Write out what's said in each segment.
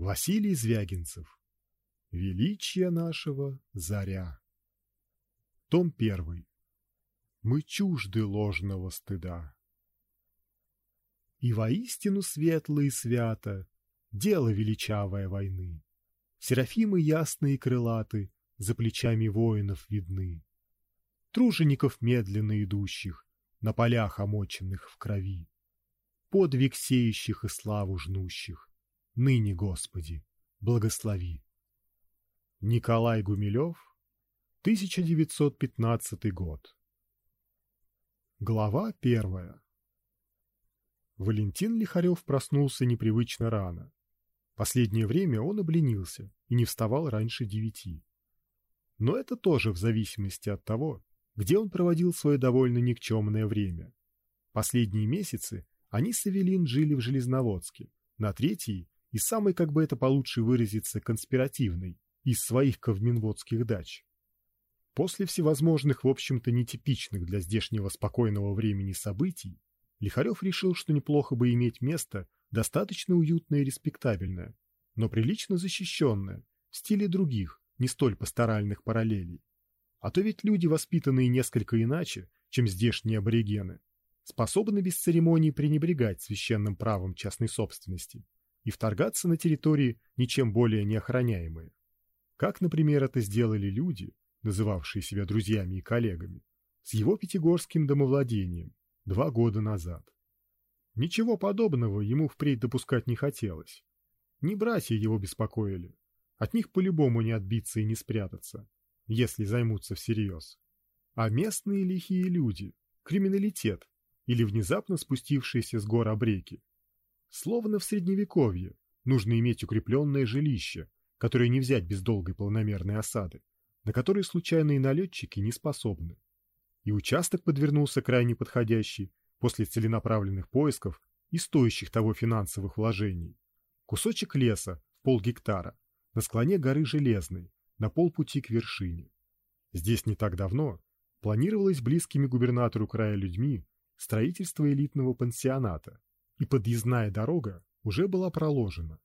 Василий Звягинцев. Величие нашего заря. Том первый. Мы чужды ложного стыда. И воистину светло и свято дело величавое войны. Серафимы ясные и крылаты за плечами воинов видны. Тружеников медленно идущих на полях омоченных в крови, подвиг сеющих и славу жнущих ныне, Господи, благослови. Николай Гумилев, 1915 год. Глава первая. Валентин Лихарев проснулся непривычно рано. Последнее время он обленился и не вставал раньше девяти. Но это тоже в зависимости от того, где он проводил свое довольно никчемное время. Последние месяцы они с Эвелин жили в Железноводске, на третьей и самый, как бы это получше выразиться, конспиративный из своих ковминводских дач. После всевозможных, в общем-то, нетипичных для здешнего спокойного времени событий, Лихарев решил, что неплохо бы иметь место достаточно уютное и респектабельное, но прилично защищенное, в стиле других, не столь пасторальных параллелей. А то ведь люди, воспитанные несколько иначе, чем здешние аборигены, способны без церемоний пренебрегать священным правом частной собственности и вторгаться на территории ничем более неохраняемые. Как, например, это сделали люди, называвшие себя друзьями и коллегами, с его пятигорским домовладением два года назад. Ничего подобного ему впредь допускать не хотелось. Не братья его беспокоили. От них по-любому не отбиться и не спрятаться, если займутся всерьез. А местные лихие люди, криминалитет или внезапно спустившиеся с гор обреки, Словно в средневековье нужно иметь укрепленное жилище, которое не взять без долгой планомерной осады, на которые случайные налетчики не способны. И участок подвернулся крайне подходящий после целенаправленных поисков и стоящих того финансовых вложений. Кусочек леса в полгектара на склоне горы Железной, на полпути к вершине. Здесь не так давно планировалось близкими губернатору края людьми строительство элитного пансионата, и подъездная дорога уже была проложена.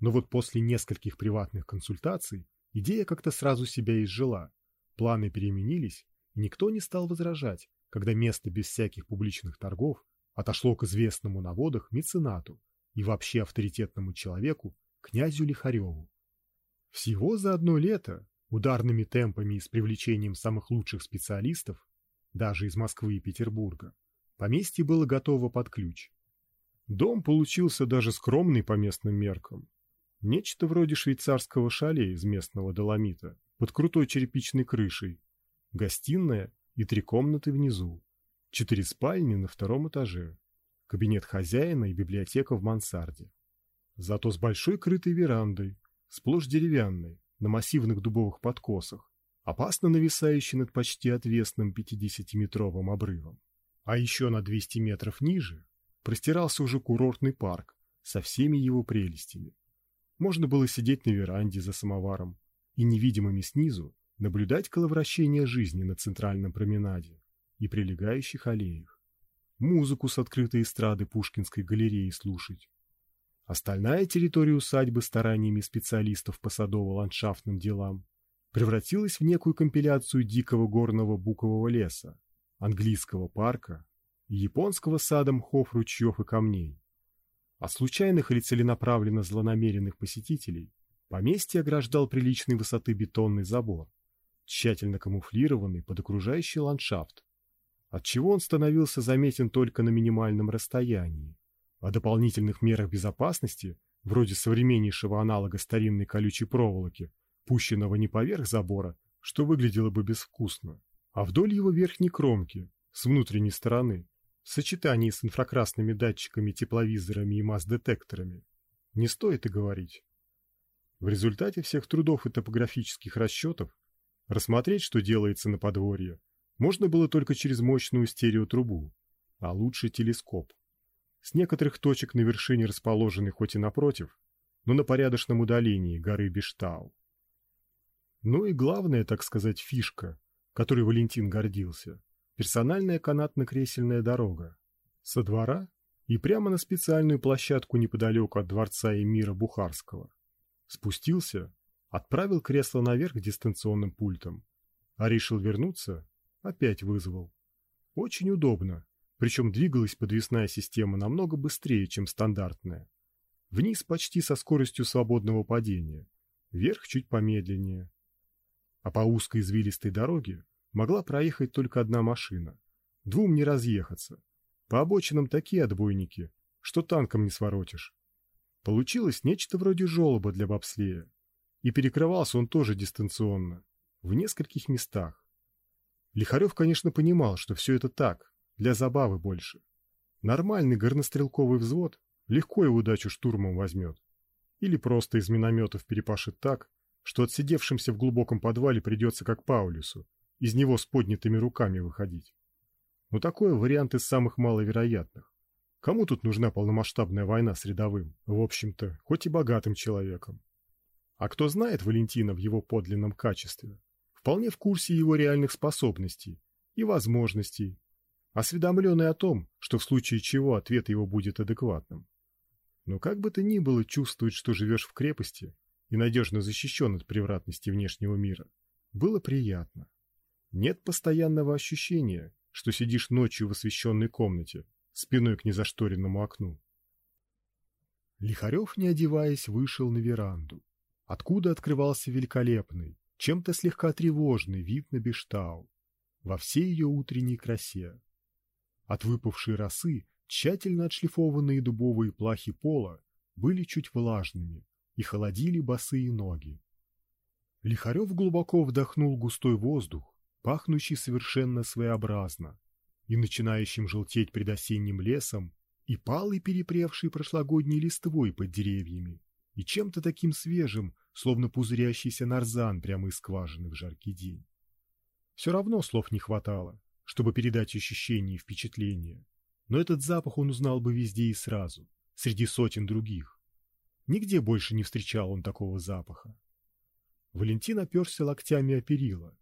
Но вот после нескольких приватных консультаций идея как-то сразу себя изжила. Планы переменились, и никто не стал возражать, когда место без всяких публичных торгов отошло к известному на водах меценату и вообще авторитетному человеку, князю Лихареву. Всего за одно лето, ударными темпами и с привлечением самых лучших специалистов, даже из Москвы и Петербурга, поместье было готово под ключ. Дом получился даже скромный по местным меркам. Нечто вроде швейцарского шале из местного доломита, под крутой черепичной крышей. Гостиная и три комнаты внизу. Четыре спальни на втором этаже. Кабинет хозяина и библиотека в мансарде. Зато с большой крытой верандой, сплошь деревянной, на массивных дубовых подкосах, опасно нависающей над почти отвесным 50-метровым обрывом. А еще на 200 метров ниже простирался уже курортный парк со всеми его прелестями. Можно было сидеть на веранде за самоваром и невидимыми снизу наблюдать коловращение жизни на центральном променаде и прилегающих аллеях, музыку с открытой эстрады Пушкинской галереи слушать. Остальная территория усадьбы стараниями специалистов по садово-ландшафтным делам превратилась в некую компиляцию дикого горного букового леса, английского парка японского сада мхов, ручьев и камней. От случайных или целенаправленно злонамеренных посетителей поместье ограждал приличной высоты бетонный забор, тщательно камуфлированный под окружающий ландшафт, отчего он становился заметен только на минимальном расстоянии. О дополнительных мерах безопасности, вроде современнейшего аналога старинной колючей проволоки, пущенного не поверх забора, что выглядело бы безвкусно, а вдоль его верхней кромки, с внутренней стороны, в сочетании с инфракрасными датчиками, тепловизорами и масс-детекторами. Не стоит и говорить. В результате всех трудов и топографических расчетов рассмотреть, что делается на подворье, можно было только через мощную стереотрубу, а лучше телескоп. С некоторых точек на вершине расположены хоть и напротив, но на порядочном удалении горы Биштау. Ну и главная, так сказать, фишка, которой Валентин гордился – персональная канатно-кресельная дорога. Со двора и прямо на специальную площадку неподалеку от дворца эмира Бухарского. Спустился, отправил кресло наверх дистанционным пультом, а решил вернуться, опять вызвал. Очень удобно, причем двигалась подвесная система намного быстрее, чем стандартная. Вниз почти со скоростью свободного падения, вверх чуть помедленнее. А по узкой извилистой дороге могла проехать только одна машина. Двум не разъехаться. По обочинам такие отбойники, что танком не своротишь. Получилось нечто вроде желоба для бобслея. И перекрывался он тоже дистанционно, в нескольких местах. Лихарев, конечно, понимал, что все это так, для забавы больше. Нормальный горнострелковый взвод легко и удачу штурмом возьмет. Или просто из минометов перепашет так, что отсидевшимся в глубоком подвале придется как Паулюсу, из него с поднятыми руками выходить. Но такой вариант из самых маловероятных. Кому тут нужна полномасштабная война с рядовым, в общем-то, хоть и богатым человеком? А кто знает Валентина в его подлинном качестве, вполне в курсе его реальных способностей и возможностей, осведомленный о том, что в случае чего ответ его будет адекватным. Но как бы то ни было чувствовать, что живешь в крепости и надежно защищен от превратности внешнего мира, было приятно. Нет постоянного ощущения, что сидишь ночью в освещенной комнате, спиной к незашторенному окну. Лихарев, не одеваясь, вышел на веранду, откуда открывался великолепный, чем-то слегка тревожный вид на Бештау во всей ее утренней красе. От выпавшей росы тщательно отшлифованные дубовые плахи пола были чуть влажными и холодили босые ноги. Лихарев глубоко вдохнул густой воздух, пахнущий совершенно своеобразно, и начинающим желтеть предосенним лесом, и палой перепревшей прошлогодней листвой под деревьями, и чем-то таким свежим, словно пузырящийся нарзан прямо из скважины в жаркий день. Все равно слов не хватало, чтобы передать ощущения и впечатления. Но этот запах он узнал бы везде и сразу, среди сотен других. Нигде больше не встречал он такого запаха. Валентин оперся локтями о перила,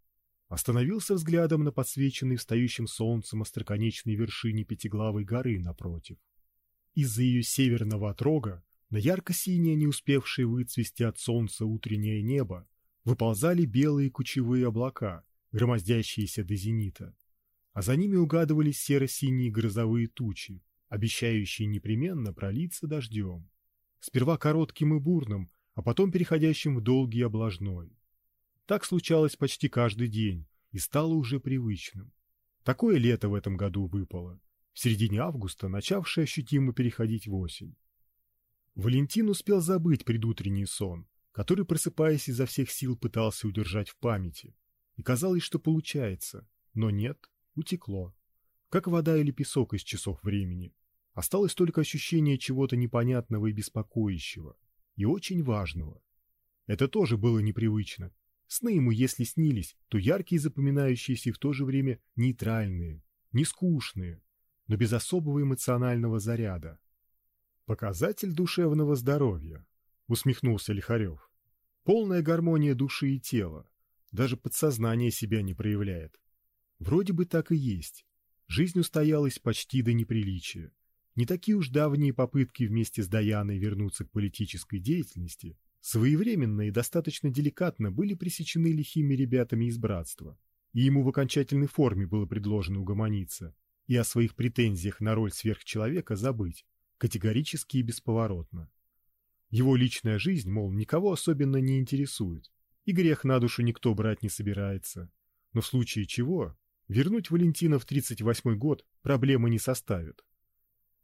остановился взглядом на подсвеченной встающим солнцем остроконечной вершине пятиглавой горы напротив. Из-за ее северного отрога на ярко-синее, не успевшее выцвести от солнца утреннее небо, выползали белые кучевые облака, громоздящиеся до зенита а за ними угадывались серо-синие грозовые тучи, обещающие непременно пролиться дождем. Сперва коротким и бурным, а потом переходящим в долгий облажной. Так случалось почти каждый день и стало уже привычным. Такое лето в этом году выпало, в середине августа начавшее ощутимо переходить в осень. Валентин успел забыть предутренний сон, который, просыпаясь изо всех сил, пытался удержать в памяти. И казалось, что получается, но нет, утекло. Как вода или песок из часов времени. Осталось только ощущение чего-то непонятного и беспокоящего. И очень важного. Это тоже было непривычно. Сны ему, если снились, то яркие, запоминающиеся и в то же время нейтральные, не скучные, но без особого эмоционального заряда. Показатель душевного здоровья, усмехнулся Лихарев. Полная гармония души и тела. Даже подсознание себя не проявляет. Вроде бы так и есть. Жизнь устоялась почти до неприличия. Не такие уж давние попытки вместе с Даяной вернуться к политической деятельности, своевременно и достаточно деликатно были пресечены лихими ребятами из братства, и ему в окончательной форме было предложено угомониться и о своих претензиях на роль сверхчеловека забыть, категорически и бесповоротно. Его личная жизнь, мол, никого особенно не интересует, и грех на душу никто брать не собирается, но в случае чего Вернуть Валентина в 38 год проблемы не составит.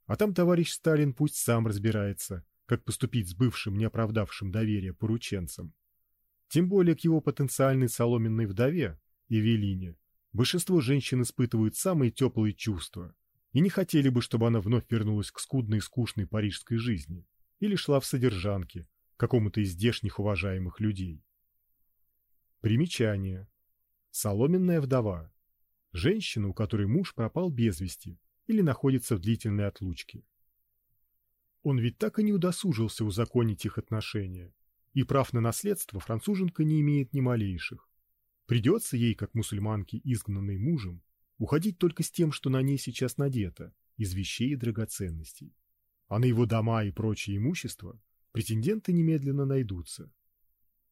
А там товарищ Сталин пусть сам разбирается, как поступить с бывшим неоправдавшим доверие порученцем. Тем более к его потенциальной соломенной вдове, Евелине, большинство женщин испытывают самые теплые чувства и не хотели бы, чтобы она вновь вернулась к скудной и скучной парижской жизни или шла в содержанки какому-то из здешних уважаемых людей. Примечание. Соломенная вдова женщина, у которой муж пропал без вести или находится в длительной отлучке. Он ведь так и не удосужился узаконить их отношения, и прав на наследство француженка не имеет ни малейших. Придется ей, как мусульманке, изгнанной мужем, уходить только с тем, что на ней сейчас надето, из вещей и драгоценностей. А на его дома и прочее имущество претенденты немедленно найдутся.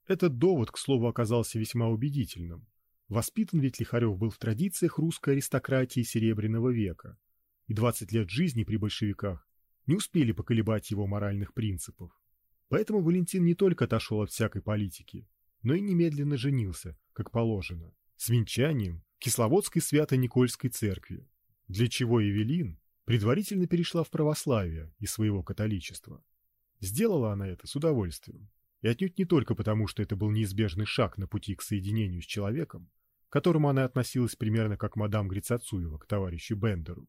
Этот довод, к слову, оказался весьма убедительным. Воспитан ведь Лихарев был в традициях русской аристократии Серебряного века, и 20 лет жизни при большевиках не успели поколебать его моральных принципов. Поэтому Валентин не только отошел от всякой политики, но и немедленно женился, как положено, с венчанием Кисловодской Свято-Никольской церкви, для чего Евелин предварительно перешла в православие из своего католичества. Сделала она это с удовольствием, и отнюдь не только потому, что это был неизбежный шаг на пути к соединению с человеком, к которому она относилась примерно как мадам Грицацуева к товарищу Бендеру.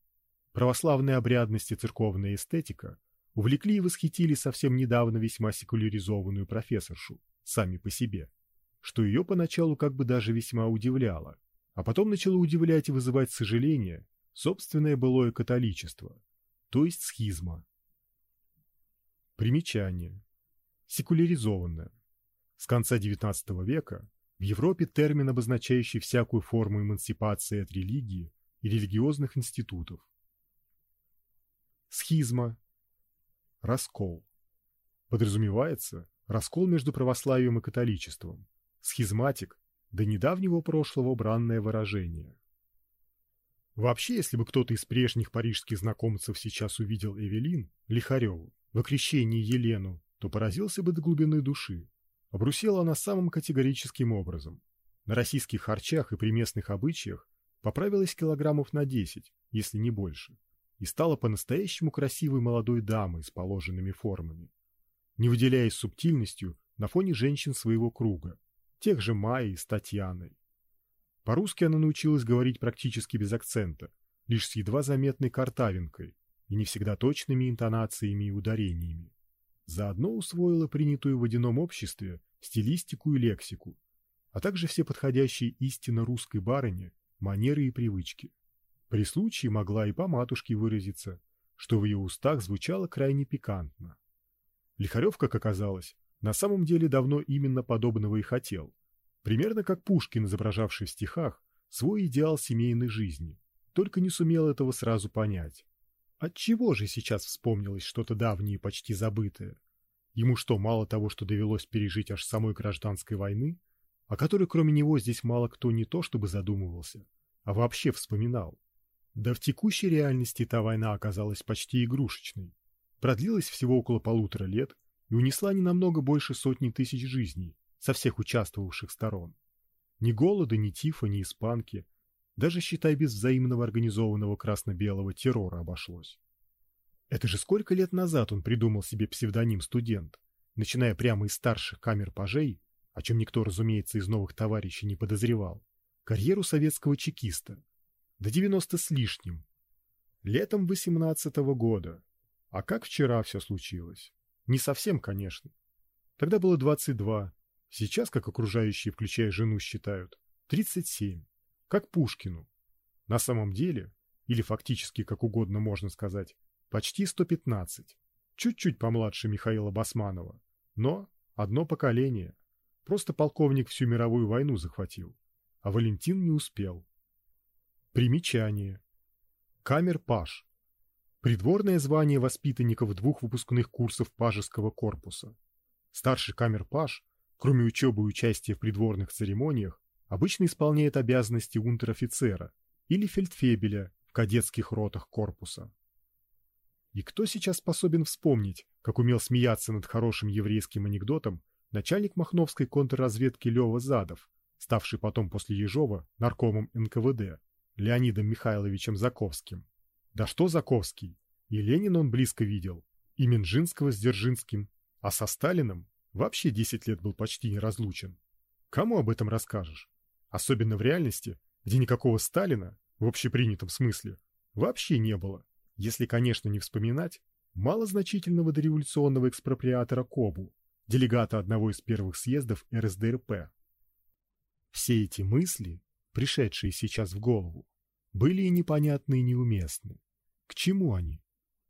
Православная обрядность и церковная эстетика увлекли и восхитили совсем недавно весьма секуляризованную профессоршу, сами по себе, что ее поначалу как бы даже весьма удивляло, а потом начало удивлять и вызывать сожаление собственное былое католичество, то есть схизма. Примечание. Секуляризованное. С конца XIX века в Европе термин, обозначающий всякую форму эмансипации от религии и религиозных институтов. Схизма. Раскол. Подразумевается раскол между православием и католичеством. Схизматик до недавнего прошлого бранное выражение. Вообще, если бы кто-то из прежних парижских знакомцев сейчас увидел Эвелин Лихареву в окрещении Елену, то поразился бы до глубины души. Обрусела она самым категорическим образом. На российских харчах и при местных обычаях поправилась килограммов на 10, если не больше, и стала по-настоящему красивой молодой дамой с положенными формами, не выделяясь субтильностью на фоне женщин своего круга, тех же Майи с Татьяной. По-русски она научилась говорить практически без акцента, лишь с едва заметной картавинкой и не всегда точными интонациями и ударениями. Заодно усвоила принятую в водяном обществе стилистику и лексику, а также все подходящие истинно русской барыне манеры и привычки. При случае могла и по матушке выразиться, что в ее устах звучало крайне пикантно. Лихарев, как оказалось, на самом деле давно именно подобного и хотел. Примерно как Пушкин, изображавший в стихах свой идеал семейной жизни, только не сумел этого сразу понять. От чего же сейчас вспомнилось что-то давнее почти забытое? Ему что, мало того, что довелось пережить аж самой гражданской войны, о которой кроме него здесь мало кто не то чтобы задумывался, а вообще вспоминал? Да в текущей реальности та война оказалась почти игрушечной. Продлилась всего около полутора лет и унесла не намного больше сотни тысяч жизней со всех участвовавших сторон. Ни голода, ни тифа, ни испанки, даже, считай, без взаимного организованного красно-белого террора обошлось. Это же сколько лет назад он придумал себе псевдоним «студент», начиная прямо из старших камер пажей, о чем никто, разумеется, из новых товарищей не подозревал, карьеру советского чекиста. До 90 с лишним. Летом 18 -го года. А как вчера все случилось? Не совсем, конечно. Тогда было 22. Сейчас, как окружающие, включая жену, считают, 37 как Пушкину. На самом деле, или фактически, как угодно можно сказать, почти 115. Чуть-чуть помладше Михаила Басманова, но одно поколение. Просто полковник всю мировую войну захватил, а Валентин не успел. Примечание. Камер-паж. Придворное звание воспитанников двух выпускных курсов пажеского корпуса. Старший камер-паж, кроме учебы и участия в придворных церемониях, обычно исполняет обязанности унтер-офицера или фельдфебеля в кадетских ротах корпуса. И кто сейчас способен вспомнить, как умел смеяться над хорошим еврейским анекдотом начальник Махновской контрразведки Лёва Задов, ставший потом после Ежова наркомом НКВД, Леонидом Михайловичем Заковским. Да что Заковский? И Ленина он близко видел, и Минжинского с Дзержинским, а со Сталиным вообще 10 лет был почти неразлучен. Кому об этом расскажешь? Особенно в реальности, где никакого Сталина, в общепринятом смысле, вообще не было. Если, конечно, не вспоминать малозначительного дореволюционного экспроприатора Кобу, делегата одного из первых съездов РСДРП. Все эти мысли, пришедшие сейчас в голову, были и непонятны и неуместны. К чему они?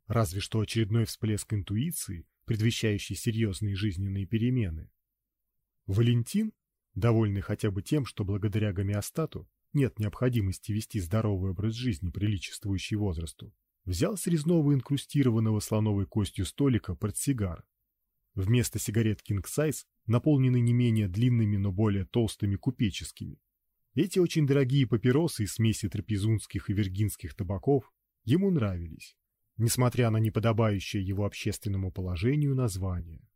Разве что очередной всплеск интуиции, предвещающий серьезные жизненные перемены. Валентин довольный хотя бы тем, что благодаря гомеостату нет необходимости вести здоровый образ жизни, приличествующий возрасту, взял с резного инкрустированного слоновой костью столика портсигар. Вместо сигарет King Size, наполненный не менее длинными, но более толстыми купеческими. Эти очень дорогие папиросы из смеси трапезунских и виргинских табаков ему нравились, несмотря на неподобающее его общественному положению название.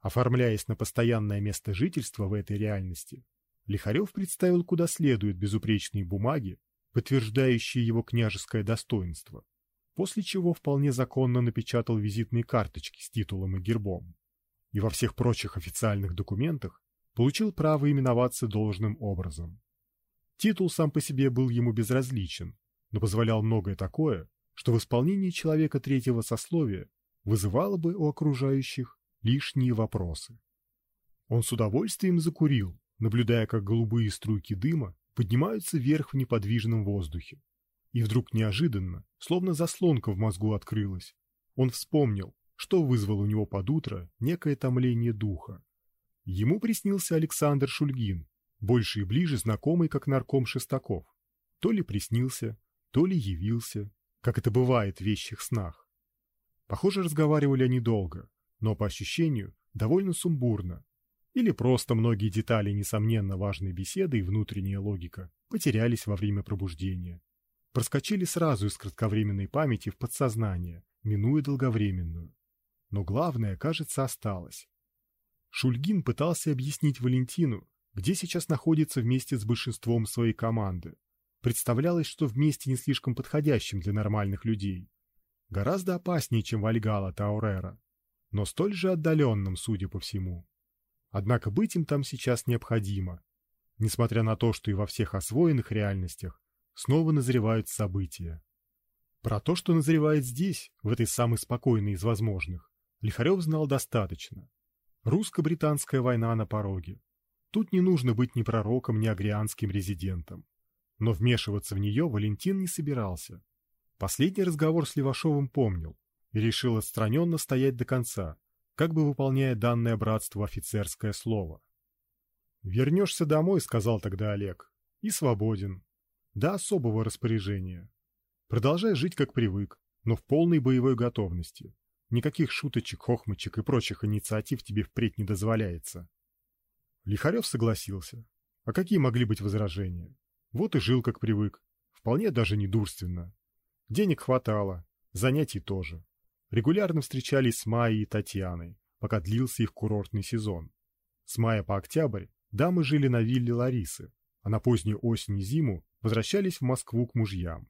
Оформляясь на постоянное место жительства в этой реальности, Лихарев представил куда следует безупречные бумаги, подтверждающие его княжеское достоинство, после чего вполне законно напечатал визитные карточки с титулом и гербом. И во всех прочих официальных документах получил право именоваться должным образом. Титул сам по себе был ему безразличен, но позволял многое такое, что в исполнении человека третьего сословия вызывало бы у окружающих лишние вопросы. Он с удовольствием закурил, наблюдая, как голубые струйки дыма поднимаются вверх в неподвижном воздухе. И вдруг неожиданно, словно заслонка в мозгу открылась, он вспомнил, что вызвало у него под утро некое томление духа. Ему приснился Александр Шульгин, больше и ближе знакомый как нарком Шестаков. То ли приснился, то ли явился, как это бывает в вещих снах. Похоже, разговаривали они долго, но по ощущению довольно сумбурно, или просто многие детали несомненно важной беседы и внутренняя логика потерялись во время пробуждения. Проскочили сразу из кратковременной памяти в подсознание, минуя долговременную. Но главное, кажется, осталось. Шульгин пытался объяснить Валентину, где сейчас находится вместе с большинством своей команды. Представлялось, что вместе не слишком подходящим для нормальных людей. Гораздо опаснее, чем Вальгала Таурера, но столь же отдаленным, судя по всему. Однако быть им там сейчас необходимо, несмотря на то, что и во всех освоенных реальностях снова назревают события. Про то, что назревает здесь, в этой самой спокойной из возможных, Лихарев знал достаточно. Русско-британская война на пороге. Тут не нужно быть ни пророком, ни агрианским резидентом. Но вмешиваться в нее Валентин не собирался. Последний разговор с Левашовым помнил и решил отстраненно стоять до конца, как бы выполняя данное братству офицерское слово. «Вернешься домой», — сказал тогда Олег, — «и свободен. До особого распоряжения. Продолжай жить, как привык, но в полной боевой готовности. Никаких шуточек, хохмочек и прочих инициатив тебе впредь не дозволяется». Лихарев согласился. А какие могли быть возражения? Вот и жил, как привык. Вполне даже недурственно. Денег хватало, занятий тоже регулярно встречались с Майей и Татьяной, пока длился их курортный сезон. С мая по октябрь дамы жили на вилле Ларисы, а на позднюю осень и зиму возвращались в Москву к мужьям.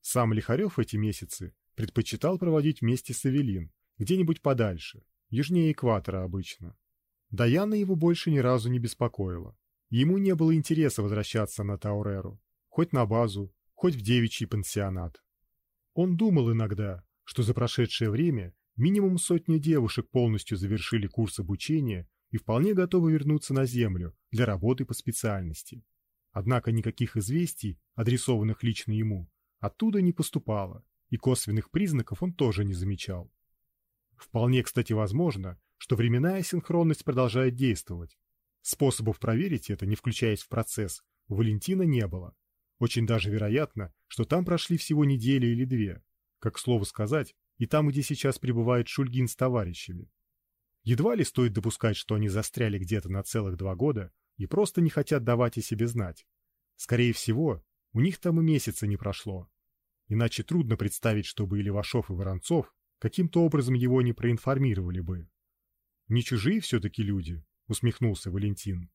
Сам Лихарев эти месяцы предпочитал проводить вместе с Эвелин, где-нибудь подальше, южнее экватора обычно. Даяна его больше ни разу не беспокоила. Ему не было интереса возвращаться на Тауреру, хоть на базу, хоть в девичий пансионат. Он думал иногда, что за прошедшее время минимум сотни девушек полностью завершили курс обучения и вполне готовы вернуться на Землю для работы по специальности. Однако никаких известий, адресованных лично ему, оттуда не поступало, и косвенных признаков он тоже не замечал. Вполне, кстати, возможно, что временная синхронность продолжает действовать. Способов проверить это, не включаясь в процесс, у Валентина не было. Очень даже вероятно, что там прошли всего недели или две, как слово сказать, и там, где сейчас пребывает Шульгин с товарищами. Едва ли стоит допускать, что они застряли где-то на целых два года и просто не хотят давать о себе знать. Скорее всего, у них там и месяца не прошло. Иначе трудно представить, чтобы и Левашов, и Воронцов каким-то образом его не проинформировали бы. Не чужие все-таки люди, усмехнулся Валентин.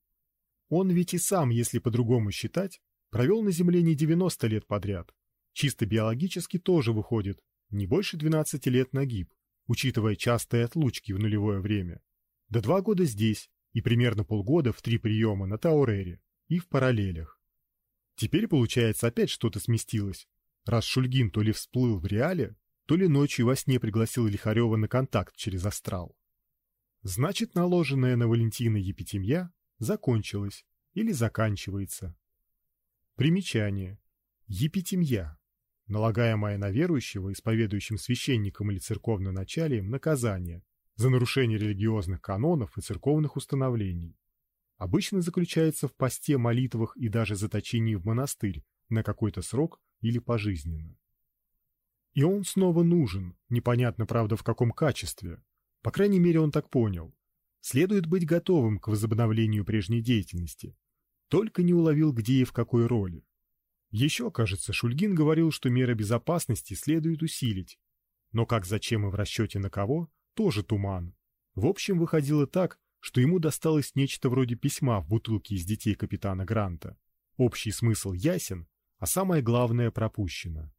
Он ведь и сам, если по-другому считать, провел на Земле не 90 лет подряд, чисто биологически тоже выходит не больше 12 лет на гиб, учитывая частые отлучки в нулевое время. До два года здесь и примерно полгода в три приема на Таурере и в параллелях. Теперь, получается, опять что-то сместилось. Раз Шульгин то ли всплыл в реале, то ли ночью во сне пригласил Лихарева на контакт через астрал. Значит, наложенная на Валентина епитемья закончилась или заканчивается. Примечание. Епитемья налагаемое на верующего, исповедующим священником или церковноначалием, наказание за нарушение религиозных канонов и церковных установлений. Обычно заключается в посте, молитвах и даже заточении в монастырь на какой-то срок или пожизненно. И он снова нужен, непонятно, правда, в каком качестве. По крайней мере, он так понял. Следует быть готовым к возобновлению прежней деятельности. Только не уловил, где и в какой роли. Еще, кажется, Шульгин говорил, что меры безопасности следует усилить. Но как, зачем и в расчете на кого, тоже туман. В общем, выходило так, что ему досталось нечто вроде письма в бутылке из детей капитана Гранта. Общий смысл ясен, а самое главное пропущено.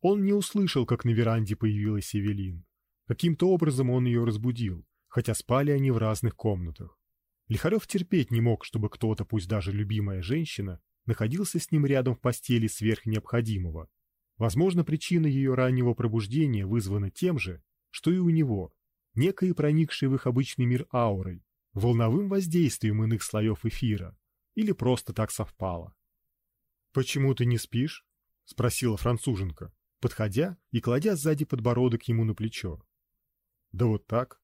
Он не услышал, как на веранде появилась Эвелин. Каким-то образом он ее разбудил, хотя спали они в разных комнатах. Лихарев терпеть не мог, чтобы кто-то, пусть даже любимая женщина, находился с ним рядом в постели сверх необходимого. Возможно, причина ее раннего пробуждения вызвана тем же, что и у него, некой проникшей в их обычный мир аурой, волновым воздействием иных слоев эфира, или просто так совпало. «Почему ты не спишь?» — спросила француженка, подходя и кладя сзади подбородок ему на плечо. «Да вот так.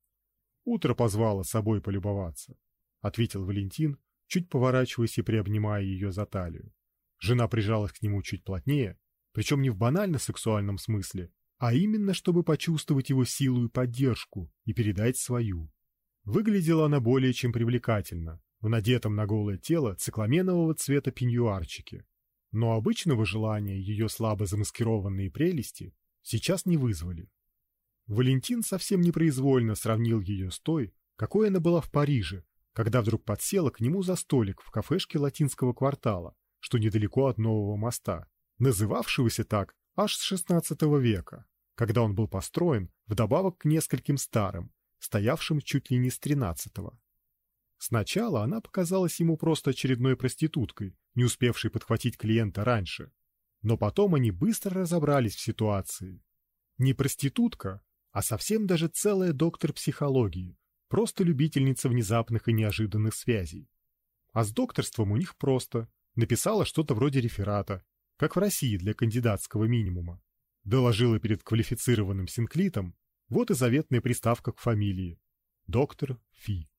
Утро позвало собой полюбоваться», — ответил Валентин, чуть поворачиваясь и приобнимая ее за талию. Жена прижалась к нему чуть плотнее, причем не в банально сексуальном смысле, а именно чтобы почувствовать его силу и поддержку и передать свою. Выглядела она более чем привлекательно, в надетом на голое тело цикламенового цвета пеньюарчике. Но обычного желания ее слабо замаскированные прелести сейчас не вызвали. Валентин совсем непроизвольно сравнил ее с той, какой она была в Париже, когда вдруг подсела к нему за столик в кафешке латинского квартала, что недалеко от нового моста, называвшегося так аж с XVI века, когда он был построен вдобавок к нескольким старым, стоявшим чуть ли не с XIII. Сначала она показалась ему просто очередной проституткой, не успевшей подхватить клиента раньше. Но потом они быстро разобрались в ситуации. Не проститутка, а совсем даже целая доктор психологии, Просто любительница внезапных и неожиданных связей. А с докторством у них просто. Написала что-то вроде реферата, как в России для кандидатского минимума. Доложила перед квалифицированным синклитом, вот и заветная приставка к фамилии. Доктор Фи.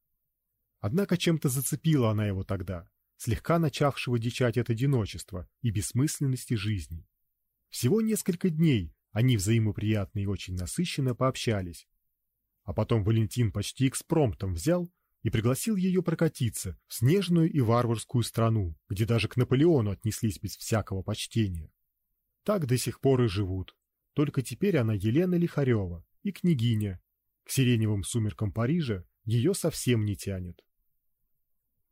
Однако чем-то зацепила она его тогда, слегка начавшего дичать от одиночества и бессмысленности жизни. Всего несколько дней они взаимоприятно и очень насыщенно пообщались, а потом Валентин почти экспромтом взял и пригласил ее прокатиться в снежную и варварскую страну, где даже к Наполеону отнеслись без всякого почтения. Так до сих пор и живут. Только теперь она Елена Лихарева и княгиня. К сиреневым сумеркам Парижа ее совсем не тянет.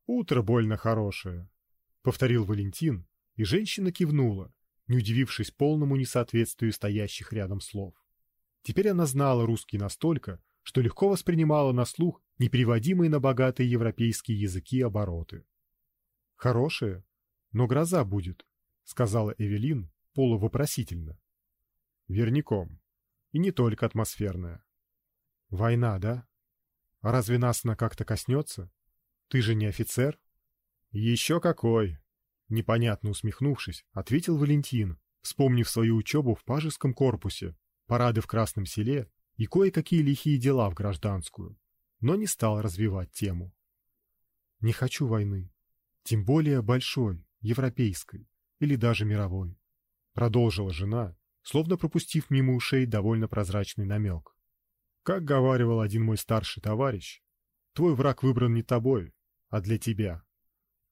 «Утро больно хорошее», — повторил Валентин, и женщина кивнула, не удивившись полному несоответствию стоящих рядом слов. Теперь она знала русский настолько, что легко воспринимала на слух непереводимые на богатые европейские языки обороты. «Хорошее, но гроза будет», — сказала Эвелин полувопросительно. «Верняком. И не только атмосферная. Война, да? Разве нас она как-то коснется? Ты же не офицер?» «Еще какой!» Непонятно усмехнувшись, ответил Валентин, вспомнив свою учебу в пажеском корпусе, парады в Красном селе и кое-какие лихие дела в гражданскую, но не стал развивать тему. Не хочу войны, тем более большой, европейской или даже мировой, продолжила жена, словно пропустив мимо ушей довольно прозрачный намек. Как говаривал один мой старший товарищ, твой враг выбран не тобой, а для тебя.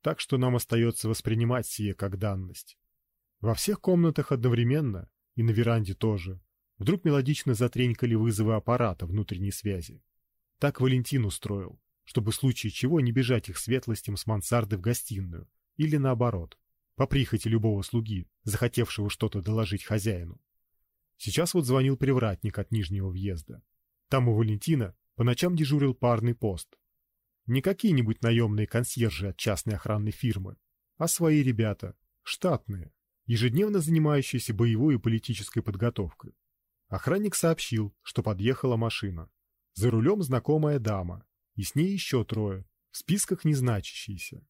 Так что нам остается воспринимать сие как данность. Во всех комнатах одновременно и на веранде тоже Вдруг мелодично затренькали вызовы аппарата внутренней связи. Так Валентин устроил, чтобы в случае чего не бежать их светлостям с мансарды в гостиную, или наоборот, по прихоти любого слуги, захотевшего что-то доложить хозяину. Сейчас вот звонил привратник от нижнего въезда. Там у Валентина по ночам дежурил парный пост. Не какие-нибудь наемные консьержи от частной охранной фирмы, а свои ребята, штатные, ежедневно занимающиеся боевой и политической подготовкой. Охранник сообщил, что подъехала машина. За рулем знакомая дама, и с ней еще трое, в списках не значащиеся.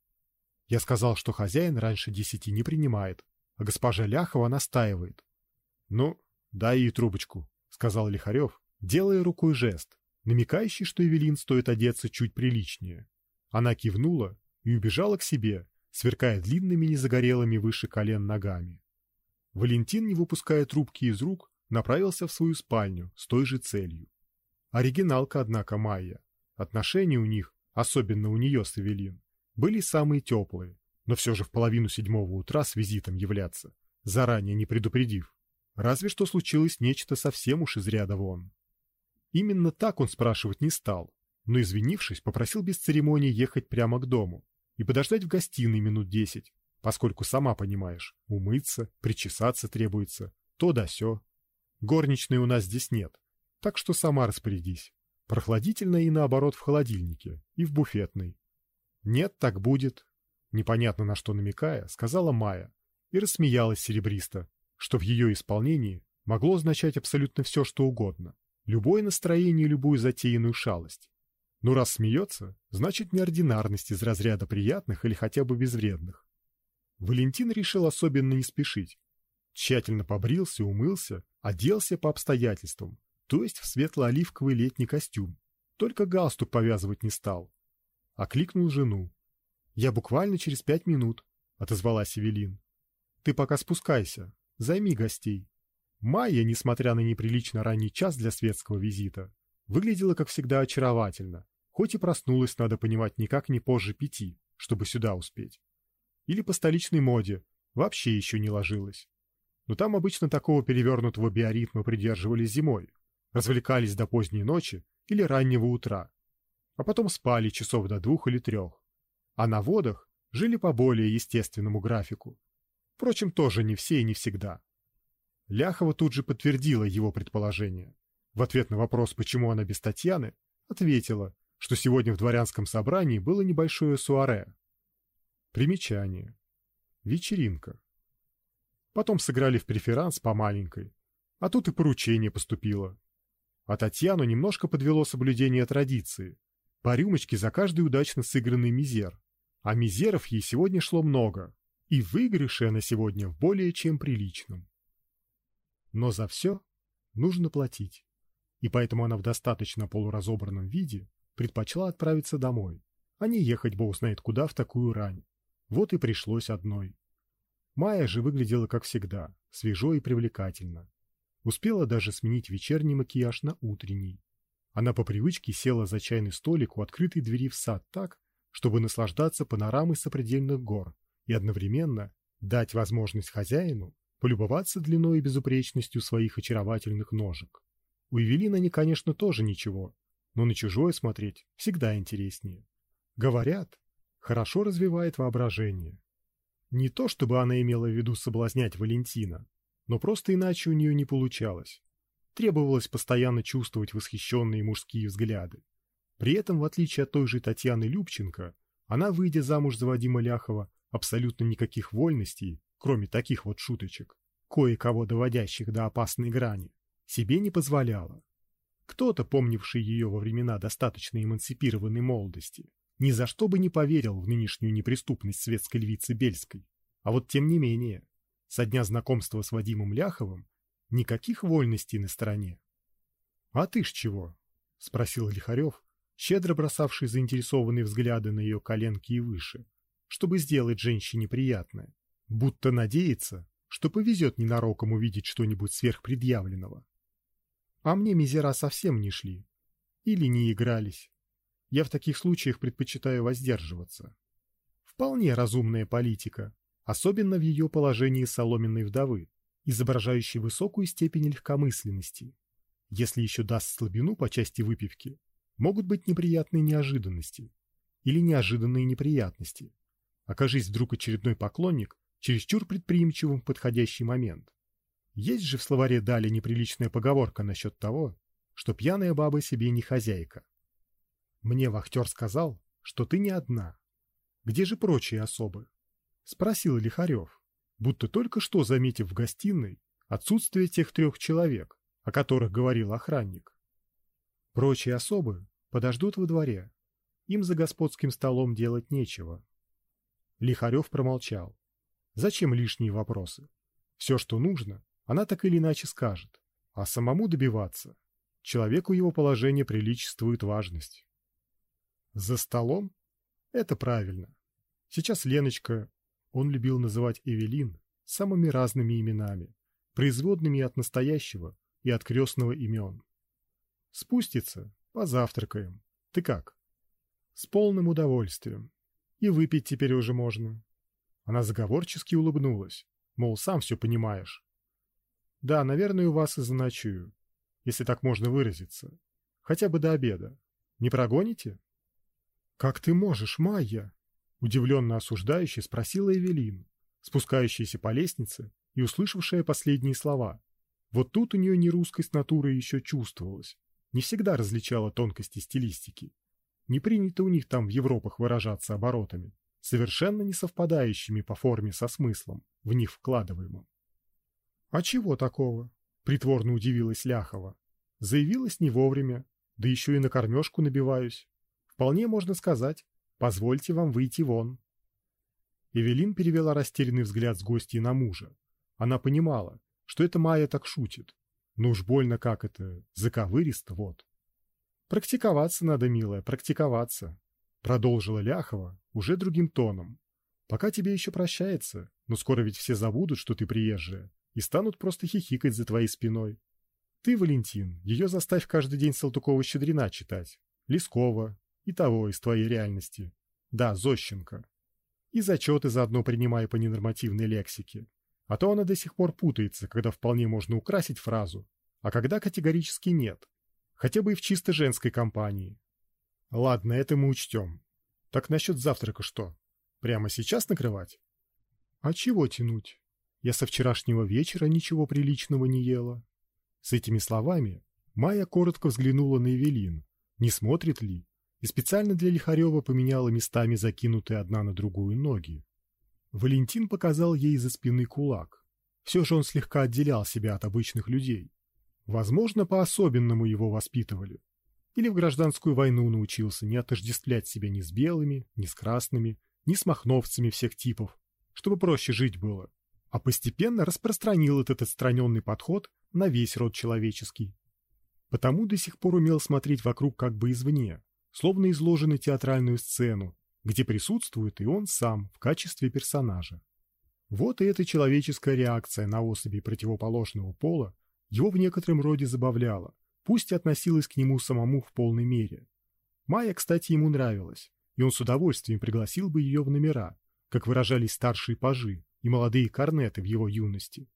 Я сказал, что хозяин раньше десяти не принимает, а госпожа Ляхова настаивает. «Ну, дай ей трубочку», — сказал Лихарев, делая рукой жест, намекающий, что Эвелин стоит одеться чуть приличнее. Она кивнула и убежала к себе, сверкая длинными незагорелыми выше колен ногами. Валентин, не выпуская трубки из рук, направился в свою спальню с той же целью. Оригиналка, однако, Майя. Отношения у них, особенно у нее с Эвелин, были самые теплые, но все же в половину седьмого утра с визитом являться, заранее не предупредив. Разве что случилось нечто совсем уж из ряда вон. Именно так он спрашивать не стал, но, извинившись, попросил без церемонии ехать прямо к дому и подождать в гостиной минут десять, поскольку, сама понимаешь, умыться, причесаться требуется, то да сё. Горничной у нас здесь нет, так что сама распорядись. Прохладительно и наоборот в холодильнике, и в буфетной. Нет, так будет. Непонятно на что намекая, сказала Майя и рассмеялась серебристо, что в ее исполнении могло означать абсолютно все, что угодно. Любое настроение, любую затеянную шалость. Но раз смеется, значит неординарность из разряда приятных или хотя бы безвредных. Валентин решил особенно не спешить. Тщательно побрился, умылся, оделся по обстоятельствам, то есть в светло-оливковый летний костюм. Только галстук повязывать не стал. Окликнул жену. «Я буквально через пять минут», — отозвалась Эвелин. «Ты пока спускайся, займи гостей». Майя, несмотря на неприлично ранний час для светского визита, выглядела, как всегда, очаровательно, хоть и проснулась, надо понимать, никак не позже пяти, чтобы сюда успеть. Или по столичной моде, вообще еще не ложилась. Но там обычно такого перевернутого биоритма придерживались зимой, развлекались до поздней ночи или раннего утра, а потом спали часов до двух или трех. А на водах жили по более естественному графику. Впрочем, тоже не все и не всегда. Ляхова тут же подтвердила его предположение. В ответ на вопрос, почему она без Татьяны, ответила, что сегодня в дворянском собрании было небольшое суаре. Примечание. Вечеринка. Потом сыграли в преферанс по маленькой, а тут и поручение поступило. А Татьяну немножко подвело соблюдение традиции. По рюмочке за каждый удачно сыгранный мизер. А мизеров ей сегодня шло много, и выигрыше она сегодня в более чем приличном. Но за все нужно платить. И поэтому она в достаточно полуразобранном виде предпочла отправиться домой, а не ехать бог знает куда в такую рань. Вот и пришлось одной. Майя же выглядела как всегда, свежо и привлекательно. Успела даже сменить вечерний макияж на утренний. Она по привычке села за чайный столик у открытой двери в сад так, чтобы наслаждаться панорамой сопредельных гор и одновременно дать возможность хозяину полюбоваться длиной и безупречностью своих очаровательных ножек. У Евелины они, конечно, тоже ничего, но на чужое смотреть всегда интереснее. Говорят, хорошо развивает воображение. Не то, чтобы она имела в виду соблазнять Валентина, но просто иначе у нее не получалось. Требовалось постоянно чувствовать восхищенные мужские взгляды. При этом, в отличие от той же Татьяны Любченко, она, выйдя замуж за Вадима Ляхова, абсолютно никаких вольностей кроме таких вот шуточек, кое-кого доводящих до опасной грани, себе не позволяла. Кто-то, помнивший ее во времена достаточно эмансипированной молодости, ни за что бы не поверил в нынешнюю неприступность светской львицы Бельской. А вот тем не менее, со дня знакомства с Вадимом Ляховым никаких вольностей на стороне. «А ты ж чего?» — спросил Лихарев, щедро бросавший заинтересованные взгляды на ее коленки и выше, чтобы сделать женщине приятное будто надеется, что повезет ненароком увидеть что-нибудь сверхпредъявленного. А мне мизера совсем не шли. Или не игрались. Я в таких случаях предпочитаю воздерживаться. Вполне разумная политика, особенно в ее положении соломенной вдовы, изображающей высокую степень легкомысленности. Если еще даст слабину по части выпивки, могут быть неприятные неожиданности или неожиданные неприятности. Окажись вдруг очередной поклонник, чересчур предприимчивым в подходящий момент. Есть же в словаре Дали неприличная поговорка насчет того, что пьяная баба себе не хозяйка. Мне вахтер сказал, что ты не одна. Где же прочие особы? Спросил Лихарев, будто только что заметив в гостиной отсутствие тех трех человек, о которых говорил охранник. Прочие особы подождут во дворе. Им за господским столом делать нечего. Лихарев промолчал. Зачем лишние вопросы? Все, что нужно, она так или иначе скажет. А самому добиваться. Человеку его положение приличествует важность. За столом? Это правильно. Сейчас Леночка, он любил называть Эвелин самыми разными именами, производными от настоящего, и от крестного имен. Спустится, позавтракаем. Ты как? С полным удовольствием. И выпить теперь уже можно. Она заговорчески улыбнулась, мол, сам все понимаешь. Да, наверное, у вас и заночую, если так можно выразиться. Хотя бы до обеда. Не прогоните? Как ты можешь, Майя? Удивленно осуждающе спросила Эвелин, спускающаяся по лестнице и услышавшая последние слова. Вот тут у нее нерусскость натуры еще чувствовалась. Не всегда различала тонкости стилистики. Не принято у них там в Европах выражаться оборотами, совершенно не совпадающими по форме со смыслом, в них вкладываемым. «А чего такого?» — притворно удивилась Ляхова. «Заявилась не вовремя, да еще и на кормежку набиваюсь. Вполне можно сказать, позвольте вам выйти вон». Эвелин перевела растерянный взгляд с гостьей на мужа. Она понимала, что это Майя так шутит. Но уж больно как это, заковыристо вот. «Практиковаться надо, милая, практиковаться», — продолжила Ляхова уже другим тоном. «Пока тебе еще прощается, но скоро ведь все забудут, что ты приезжая, и станут просто хихикать за твоей спиной. Ты, Валентин, ее заставь каждый день Салтыкова-Щедрина читать, Лескова и того из твоей реальности. Да, Зощенко. И зачеты заодно принимай по ненормативной лексике. А то она до сих пор путается, когда вполне можно украсить фразу, а когда категорически нет. Хотя бы и в чисто женской компании. Ладно, это мы учтем. Так насчет завтрака что? Прямо сейчас накрывать? А чего тянуть? Я со вчерашнего вечера ничего приличного не ела. С этими словами Майя коротко взглянула на Эвелин, не смотрит ли, и специально для Лихарева поменяла местами закинутые одна на другую ноги. Валентин показал ей за спины кулак. Все же он слегка отделял себя от обычных людей. Возможно, по-особенному его воспитывали. Или в гражданскую войну научился не отождествлять себя ни с белыми, ни с красными, ни с махновцами всех типов, чтобы проще жить было, а постепенно распространил этот отстраненный подход на весь род человеческий. Потому до сих пор умел смотреть вокруг как бы извне, словно изложенный театральную сцену, где присутствует и он сам в качестве персонажа. Вот и эта человеческая реакция на особи противоположного пола его в некотором роде забавляла, пусть и относилась к нему самому в полной мере. Майя, кстати, ему нравилась, и он с удовольствием пригласил бы ее в номера, как выражались старшие пажи и молодые корнеты в его юности.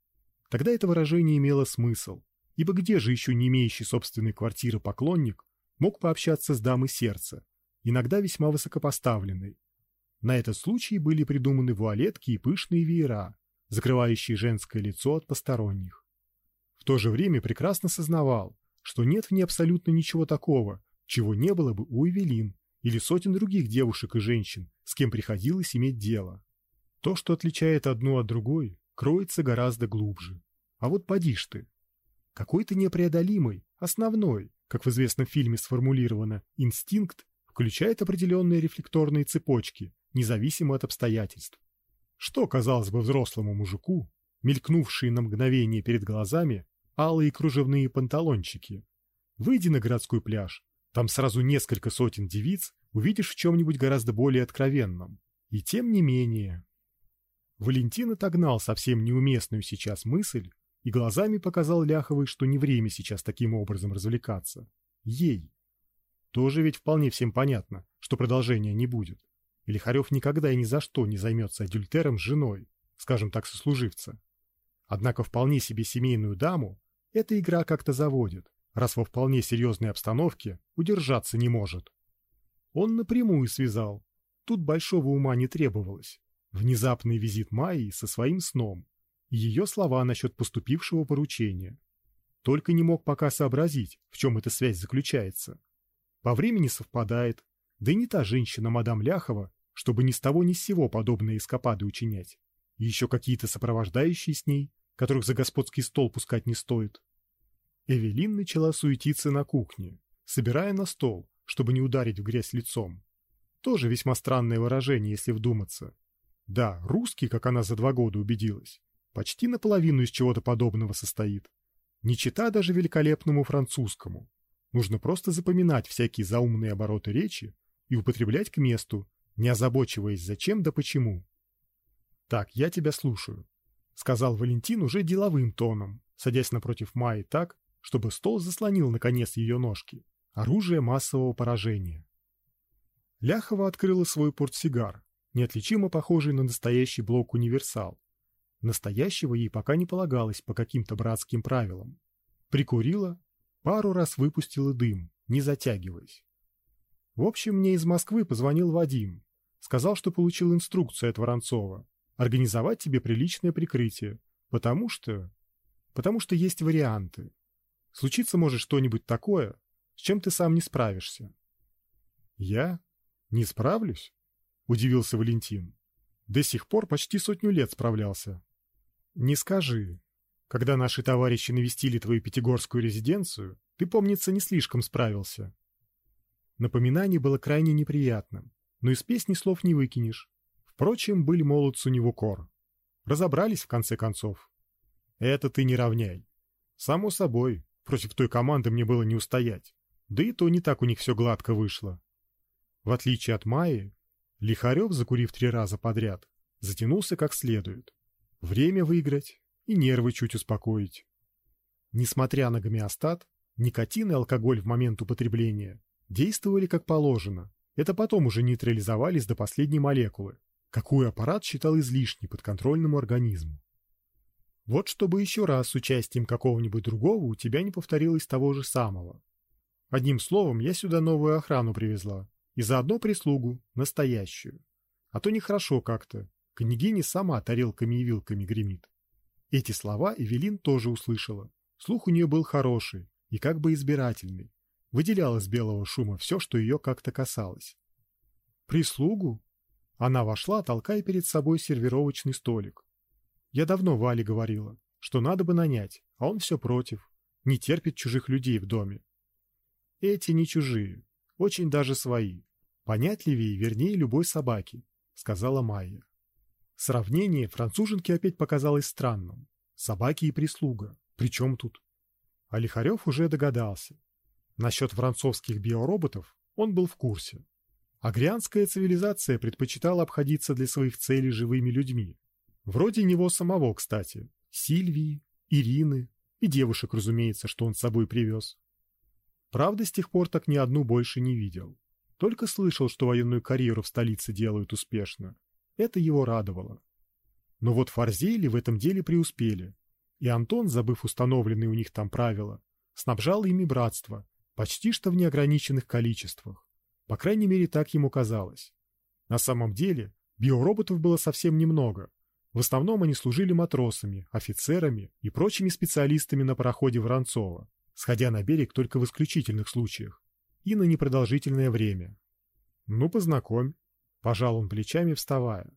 Тогда это выражение имело смысл, ибо где же еще не имеющий собственной квартиры поклонник мог пообщаться с дамой сердца, иногда весьма высокопоставленной. На этот случай были придуманы вуалетки и пышные веера, закрывающие женское лицо от посторонних. В то же время прекрасно сознавал, что нет в ней абсолютно ничего такого, чего не было бы у Эвелин или сотен других девушек и женщин, с кем приходилось иметь дело. То, что отличает одну от другой, кроется гораздо глубже. А вот поди ж ты. Какой-то непреодолимый, основной, как в известном фильме сформулировано, инстинкт включает определенные рефлекторные цепочки, независимо от обстоятельств. Что, казалось бы, взрослому мужику, мелькнувшие на мгновение перед глазами алые кружевные панталончики. Выйди на городской пляж, там сразу несколько сотен девиц увидишь в чем-нибудь гораздо более откровенном. И тем не менее... Валентин отогнал совсем неуместную сейчас мысль и глазами показал Ляховой, что не время сейчас таким образом развлекаться. Ей. Тоже ведь вполне всем понятно, что продолжения не будет. И Лихарев никогда и ни за что не займется адюльтером с женой, скажем так, сослуживца. Однако вполне себе семейную даму эта игра как-то заводит, раз во вполне серьезной обстановке удержаться не может. Он напрямую связал. Тут большого ума не требовалось. Внезапный визит Майи со своим сном ее слова насчет поступившего поручения. Только не мог пока сообразить, в чем эта связь заключается. По времени совпадает, да и не та женщина мадам Ляхова, чтобы ни с того ни с сего подобные эскапады учинять. Еще какие-то сопровождающие с ней, которых за господский стол пускать не стоит. Эвелин начала суетиться на кухне, собирая на стол, чтобы не ударить в грязь лицом. Тоже весьма странное выражение, если вдуматься. Да, русский, как она за два года убедилась, почти наполовину из чего-то подобного состоит. Не чита даже великолепному французскому, Нужно просто запоминать всякие заумные обороты речи и употреблять к месту, не озабочиваясь зачем да почему. Так, я тебя слушаю, сказал Валентин уже деловым тоном, садясь напротив Майи так, чтобы стол заслонил наконец ее ножки. Оружие массового поражения. Ляхова открыла свой портсигар, неотличимо похожий на настоящий блок-универсал. Настоящего ей пока не полагалось по каким-то братским правилам. Прикурила, пару раз выпустила дым, не затягиваясь. В общем, мне из Москвы позвонил Вадим. Сказал, что получил инструкцию от Воронцова. Организовать тебе приличное прикрытие. Потому что... Потому что есть варианты. Случится может что-нибудь такое, с чем ты сам не справишься. Я? Не справлюсь? Удивился Валентин. До сих пор почти сотню лет справлялся. Не скажи. Когда наши товарищи навестили твою пятигорскую резиденцию, ты, помнится, не слишком справился. Напоминание было крайне неприятным, но из песни слов не выкинешь. Впрочем, были молодцу не в укор. Разобрались в конце концов. Это ты не равняй. Само собой, против той команды мне было не устоять. Да и то не так у них все гладко вышло. В отличие от Майи, Лихарев, закурив три раза подряд, затянулся как следует. Время выиграть и нервы чуть успокоить. Несмотря на гомеостат, никотин и алкоголь в момент употребления действовали как положено. Это потом уже нейтрализовались до последней молекулы, какую аппарат считал излишней подконтрольному организму. Вот чтобы еще раз с участием какого-нибудь другого у тебя не повторилось того же самого. Одним словом, я сюда новую охрану привезла. И заодно прислугу, настоящую. А то нехорошо как-то. Княгиня сама тарелками и вилками гремит. Эти слова Эвелин тоже услышала. Слух у нее был хороший и как бы избирательный выделял из белого шума все, что ее как-то касалось. Прислугу? Она вошла, толкая перед собой сервировочный столик. Я давно Вале говорила, что надо бы нанять, а он все против. Не терпит чужих людей в доме. Эти не чужие, очень даже свои. Понятливее, вернее, любой собаки, сказала Майя. Сравнение француженки опять показалось странным. Собаки и прислуга. Причем тут? А Лихарев уже догадался. Насчет воронцовских биороботов он был в курсе. Агрианская цивилизация предпочитала обходиться для своих целей живыми людьми. Вроде него самого, кстати. Сильвии, Ирины и девушек, разумеется, что он с собой привез. Правда, с тех пор так ни одну больше не видел. Только слышал, что военную карьеру в столице делают успешно. Это его радовало. Но вот фарзели в этом деле преуспели. И Антон, забыв установленные у них там правила, снабжал ими братство, Почти что в неограниченных количествах. По крайней мере, так ему казалось. На самом деле, биороботов было совсем немного. В основном они служили матросами, офицерами и прочими специалистами на пароходе Воронцова, сходя на берег только в исключительных случаях и на непродолжительное время. «Ну, познакомь», — пожал он плечами, вставая.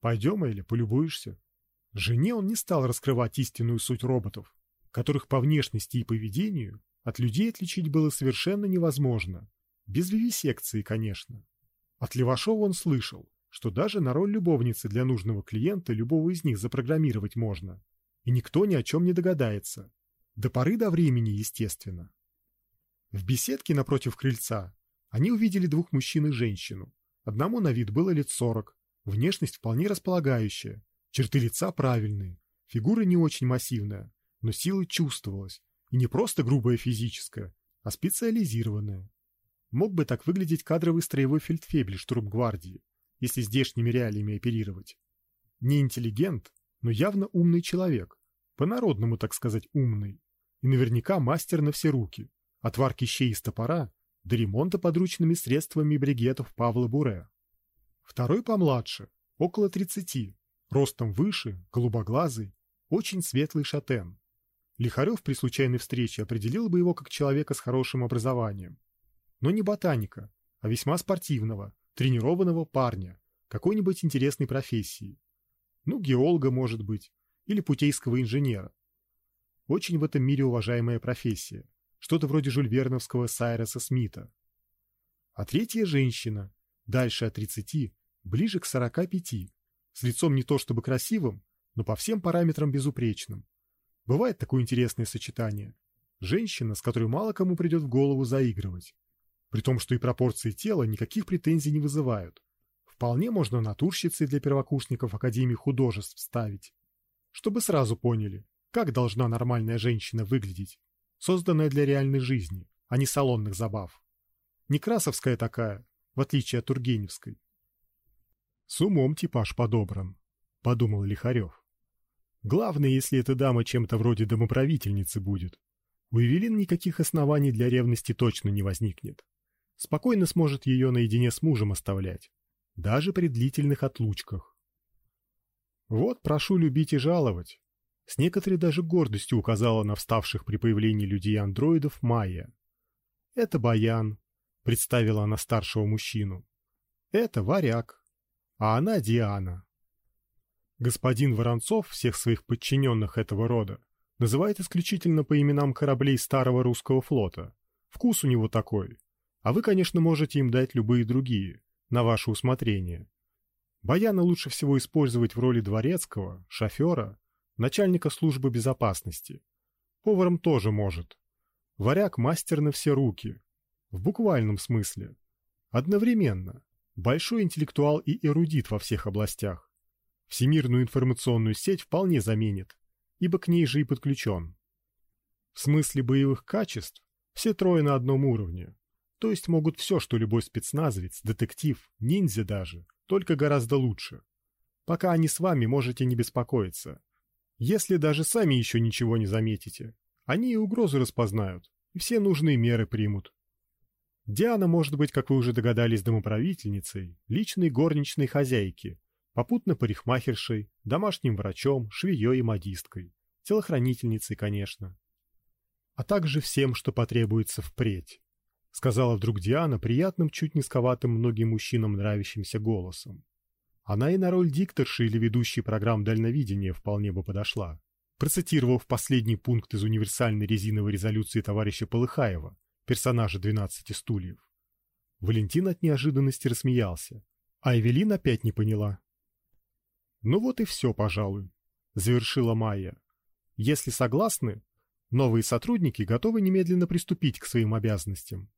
«Пойдем или полюбуешься?» Жене он не стал раскрывать истинную суть роботов, которых по внешности и поведению от людей отличить было совершенно невозможно. Без вивисекции, конечно. От Левашова он слышал, что даже на роль любовницы для нужного клиента любого из них запрограммировать можно. И никто ни о чем не догадается. До поры до времени, естественно. В беседке напротив крыльца они увидели двух мужчин и женщину. Одному на вид было лет сорок, внешность вполне располагающая, черты лица правильные, фигура не очень массивная, но сила чувствовалась, и не просто грубая физическая, а специализированная. Мог бы так выглядеть кадровый строевой фельдфебель штурмгвардии, если здешними реалиями оперировать. Не интеллигент, но явно умный человек, по-народному, так сказать, умный, и наверняка мастер на все руки, от варки щей из топора до ремонта подручными средствами бригетов Павла Буре. Второй помладше, около тридцати, ростом выше, голубоглазый, очень светлый шатен, Лихарев при случайной встрече определил бы его как человека с хорошим образованием. Но не ботаника, а весьма спортивного, тренированного парня, какой-нибудь интересной профессии. Ну, геолога, может быть, или путейского инженера. Очень в этом мире уважаемая профессия, что-то вроде жульверновского Сайреса Смита. А третья женщина, дальше от 30, ближе к 45, с лицом не то чтобы красивым, но по всем параметрам безупречным, Бывает такое интересное сочетание. Женщина, с которой мало кому придет в голову заигрывать. При том, что и пропорции тела никаких претензий не вызывают. Вполне можно натурщицей для первокурсников Академии художеств ставить. Чтобы сразу поняли, как должна нормальная женщина выглядеть. созданная для реальной жизни, а не салонных забав. Некрасовская такая, в отличие от Тургеневской. С умом типаж подобран, подумал Лихарев. Главное, если эта дама чем-то вроде домоправительницы будет. У Евелин никаких оснований для ревности точно не возникнет. Спокойно сможет ее наедине с мужем оставлять, даже при длительных отлучках. Вот прошу любить и жаловать. С некоторой даже гордостью указала на вставших при появлении людей-андроидов Майя. Это Баян, представила она старшего мужчину. Это Варяг, а она Диана. Господин Воронцов всех своих подчиненных этого рода называет исключительно по именам кораблей старого русского флота. Вкус у него такой. А вы, конечно, можете им дать любые другие, на ваше усмотрение. Баяна лучше всего использовать в роли дворецкого, шофера, начальника службы безопасности. Поваром тоже может. Варяг мастер на все руки. В буквальном смысле. Одновременно. Большой интеллектуал и эрудит во всех областях. Всемирную информационную сеть вполне заменит, ибо к ней же и подключен. В смысле боевых качеств все трое на одном уровне, то есть могут все, что любой спецназовец, детектив, ниндзя даже, только гораздо лучше. Пока они с вами можете не беспокоиться. Если даже сами еще ничего не заметите, они и угрозу распознают, и все нужные меры примут. Диана может быть, как вы уже догадались, домоправительницей, личной горничной хозяйки, попутно парикмахершей, домашним врачом, швеей и модисткой, телохранительницей, конечно. А также всем, что потребуется впредь, сказала вдруг Диана приятным, чуть низковатым многим мужчинам нравящимся голосом. Она и на роль дикторши или ведущей программ дальновидения вполне бы подошла. Процитировав последний пункт из универсальной резиновой резолюции товарища Полыхаева, персонажа «Двенадцати стульев». Валентин от неожиданности рассмеялся, а Эвелин опять не поняла, ну вот и все, пожалуй, завершила Майя. Если согласны, новые сотрудники готовы немедленно приступить к своим обязанностям.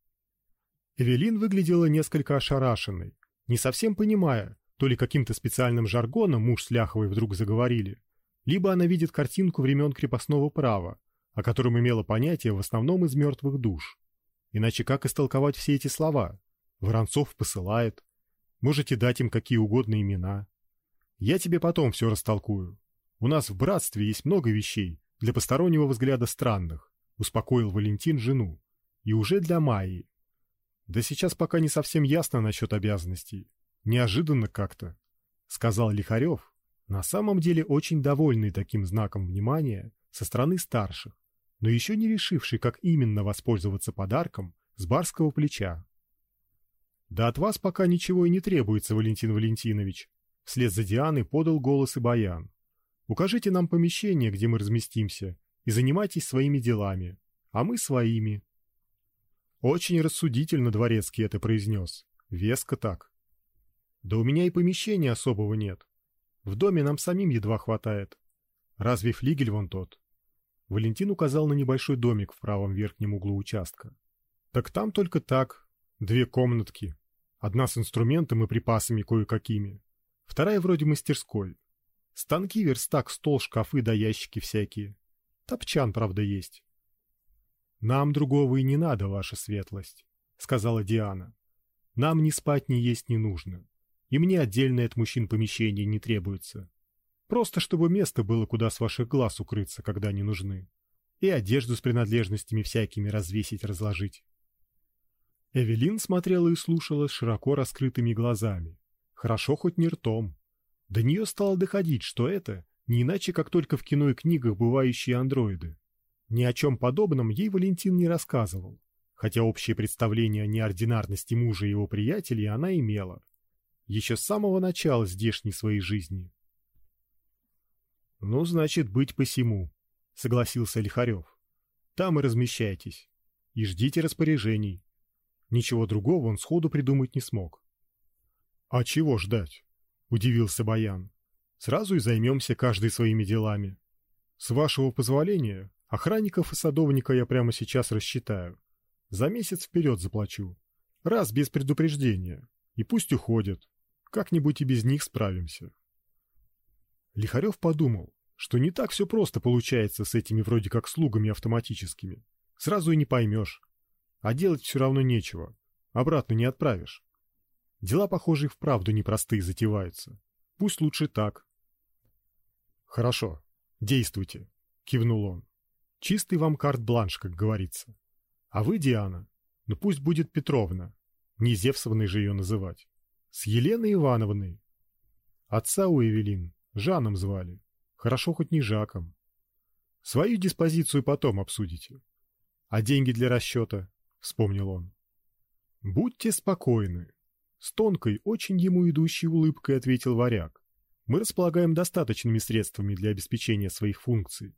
Эвелин выглядела несколько ошарашенной, не совсем понимая, то ли каким-то специальным жаргоном муж с Ляховой вдруг заговорили, либо она видит картинку времен крепостного права, о котором имела понятие в основном из мертвых душ. Иначе как истолковать все эти слова? Воронцов посылает. Можете дать им какие угодно имена. Я тебе потом все растолкую. У нас в братстве есть много вещей для постороннего взгляда странных, успокоил Валентин жену. И уже для Майи. Да сейчас пока не совсем ясно насчет обязанностей. Неожиданно как-то, сказал Лихарев, на самом деле очень довольный таким знаком внимания со стороны старших, но еще не решивший, как именно воспользоваться подарком с барского плеча. Да от вас пока ничего и не требуется, Валентин Валентинович, Вслед за Дианой подал голос и Баян. «Укажите нам помещение, где мы разместимся, и занимайтесь своими делами, а мы своими». Очень рассудительно Дворецкий это произнес. Веско так. «Да у меня и помещения особого нет. В доме нам самим едва хватает. Разве флигель вон тот?» Валентин указал на небольшой домик в правом верхнем углу участка. «Так там только так. Две комнатки. Одна с инструментом и припасами кое-какими вторая вроде мастерской. Станки, верстак, стол, шкафы да ящики всякие. Топчан, правда, есть. Нам другого и не надо, ваша светлость, сказала Диана. Нам ни спать, ни есть не нужно. И мне отдельное от мужчин помещение не требуется. Просто чтобы место было, куда с ваших глаз укрыться, когда не нужны. И одежду с принадлежностями всякими развесить, разложить. Эвелин смотрела и слушала с широко раскрытыми глазами. Хорошо хоть не ртом. До нее стало доходить, что это не иначе, как только в кино и книгах бывающие андроиды. Ни о чем подобном ей Валентин не рассказывал, хотя общее представление о неординарности мужа и его приятелей она имела. Еще с самого начала здешней своей жизни. «Ну, значит, быть посему», — согласился Лихарев. «Там и размещайтесь. И ждите распоряжений». Ничего другого он сходу придумать не смог. А чего ждать? Удивился Баян. Сразу и займемся каждый своими делами. С вашего позволения, охранников и садовника я прямо сейчас рассчитаю. За месяц вперед заплачу. Раз без предупреждения. И пусть уходят. Как-нибудь и без них справимся. Лихарев подумал, что не так все просто получается с этими вроде как слугами автоматическими. Сразу и не поймешь. А делать все равно нечего. Обратно не отправишь. Дела, похоже, и вправду непростые затеваются. Пусть лучше так. Хорошо, действуйте, кивнул он. Чистый вам карт-бланш, как говорится. А вы, Диана, ну пусть будет Петровна, не Зевсовной же ее называть, с Еленой Ивановной. Отца у Эвелин Жаном звали, хорошо хоть не Жаком. Свою диспозицию потом обсудите. А деньги для расчета, вспомнил он. Будьте спокойны, с тонкой, очень ему идущей улыбкой ответил варяг. Мы располагаем достаточными средствами для обеспечения своих функций.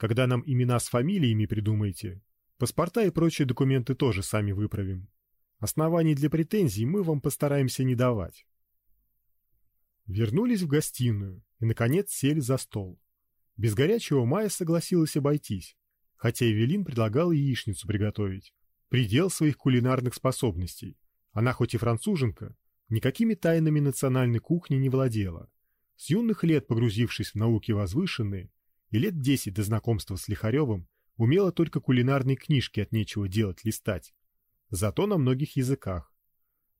Когда нам имена с фамилиями придумаете, паспорта и прочие документы тоже сами выправим. Оснований для претензий мы вам постараемся не давать. Вернулись в гостиную и наконец сели за стол. Без горячего Майя согласилась обойтись, хотя Эвелин предлагала яичницу приготовить. Предел своих кулинарных способностей. Она хоть и француженка, никакими тайнами национальной кухни не владела. С юных лет погрузившись в науки возвышенные, и лет десять до знакомства с Лихаревым умела только кулинарные книжки от нечего делать листать. Зато на многих языках.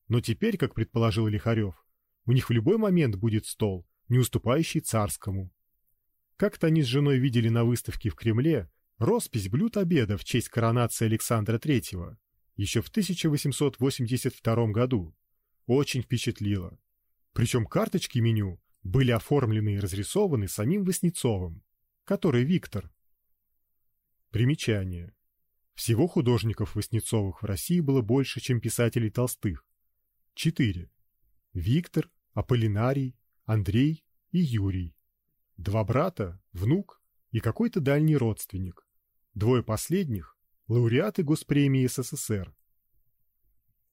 Но теперь, как предположил Лихарев, у них в любой момент будет стол, не уступающий царскому. Как-то они с женой видели на выставке в Кремле роспись блюд обеда в честь коронации Александра III еще в 1882 году. Очень впечатлило. Причем карточки меню были оформлены и разрисованы самим Васнецовым, который Виктор. Примечание. Всего художников Васнецовых в России было больше, чем писателей Толстых. Четыре. Виктор, Аполлинарий, Андрей и Юрий. Два брата, внук и какой-то дальний родственник. Двое последних – лауреаты Госпремии СССР.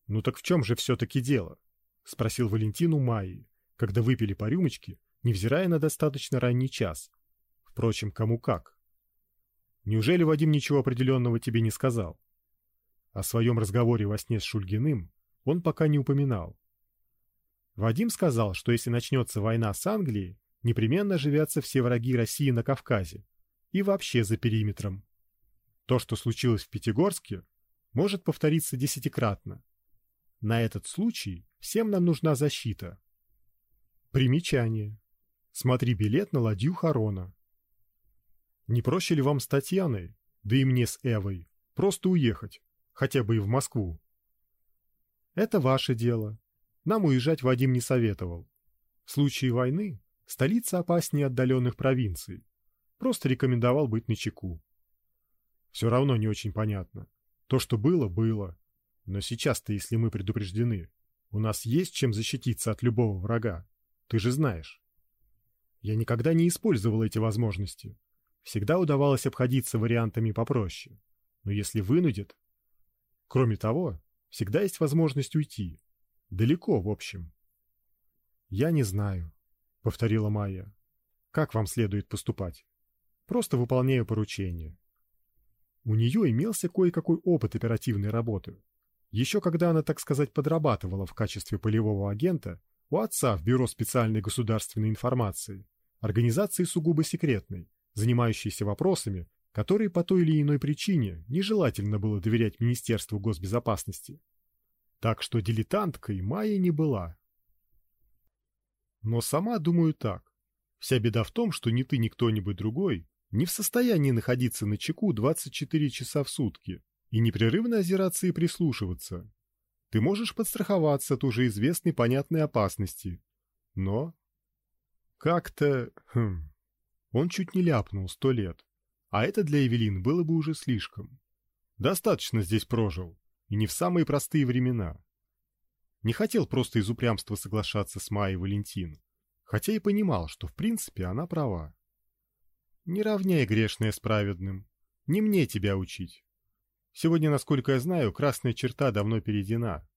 «Ну так в чем же все-таки дело?» – спросил Валентин у Майи, когда выпили по рюмочке, невзирая на достаточно ранний час. Впрочем, кому как. Неужели Вадим ничего определенного тебе не сказал? О своем разговоре во сне с Шульгиным он пока не упоминал. Вадим сказал, что если начнется война с Англией, непременно оживятся все враги России на Кавказе и вообще за периметром. То, что случилось в Пятигорске, может повториться десятикратно. На этот случай всем нам нужна защита. Примечание. Смотри билет на ладью Харона. Не проще ли вам с Татьяной, да и мне с Эвой, просто уехать, хотя бы и в Москву? Это ваше дело. Нам уезжать Вадим не советовал. В случае войны столица опаснее отдаленных провинций. Просто рекомендовал быть начеку. Все равно не очень понятно. То, что было, было. Но сейчас-то, если мы предупреждены, у нас есть чем защититься от любого врага. Ты же знаешь. Я никогда не использовал эти возможности. Всегда удавалось обходиться вариантами попроще. Но если вынудит... Кроме того, всегда есть возможность уйти. Далеко, в общем. «Я не знаю», — повторила Майя. «Как вам следует поступать? Просто выполняю поручение. У нее имелся кое-какой опыт оперативной работы. Еще когда она, так сказать, подрабатывала в качестве полевого агента у отца в Бюро специальной государственной информации, организации сугубо секретной, занимающейся вопросами, которые по той или иной причине нежелательно было доверять Министерству госбезопасности. Так что дилетанткой Майя не была. Но сама думаю так. Вся беда в том, что ни ты, ни кто-нибудь другой не в состоянии находиться на чеку 24 часа в сутки и непрерывно озираться и прислушиваться. Ты можешь подстраховаться от уже известной понятной опасности, но как-то... Хм, он чуть не ляпнул сто лет, а это для Эвелин было бы уже слишком. Достаточно здесь прожил, и не в самые простые времена. Не хотел просто из упрямства соглашаться с Майей Валентин, хотя и понимал, что в принципе она права. Не равняй грешное с праведным. Не мне тебя учить. Сегодня, насколько я знаю, красная черта давно перейдена.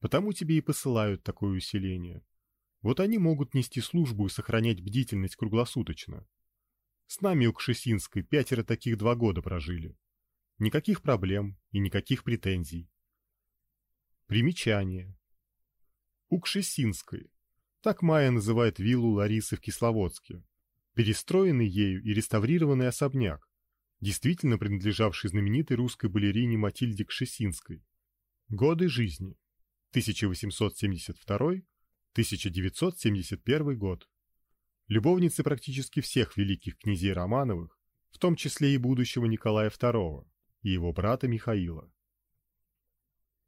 Потому тебе и посылают такое усиление. Вот они могут нести службу и сохранять бдительность круглосуточно. С нами у Кшесинской пятеро таких два года прожили. Никаких проблем и никаких претензий. Примечание. У Кшесинской. Так Майя называет виллу Ларисы в Кисловодске перестроенный ею и реставрированный особняк, действительно принадлежавший знаменитой русской балерине Матильде Кшесинской. Годы жизни. 1872-1971 год. Любовницы практически всех великих князей Романовых, в том числе и будущего Николая II и его брата Михаила.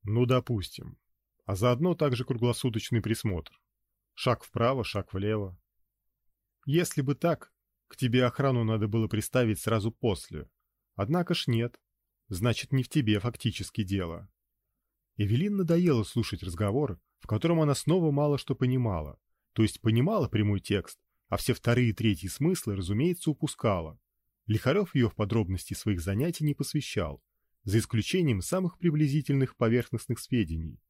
Ну, допустим. А заодно также круглосуточный присмотр. Шаг вправо, шаг влево. Если бы так, к тебе охрану надо было приставить сразу после. Однако ж нет. Значит, не в тебе фактически дело. Эвелин надоело слушать разговор, в котором она снова мало что понимала. То есть понимала прямой текст, а все вторые и третьи смыслы, разумеется, упускала. Лихарев ее в подробности своих занятий не посвящал, за исключением самых приблизительных поверхностных сведений.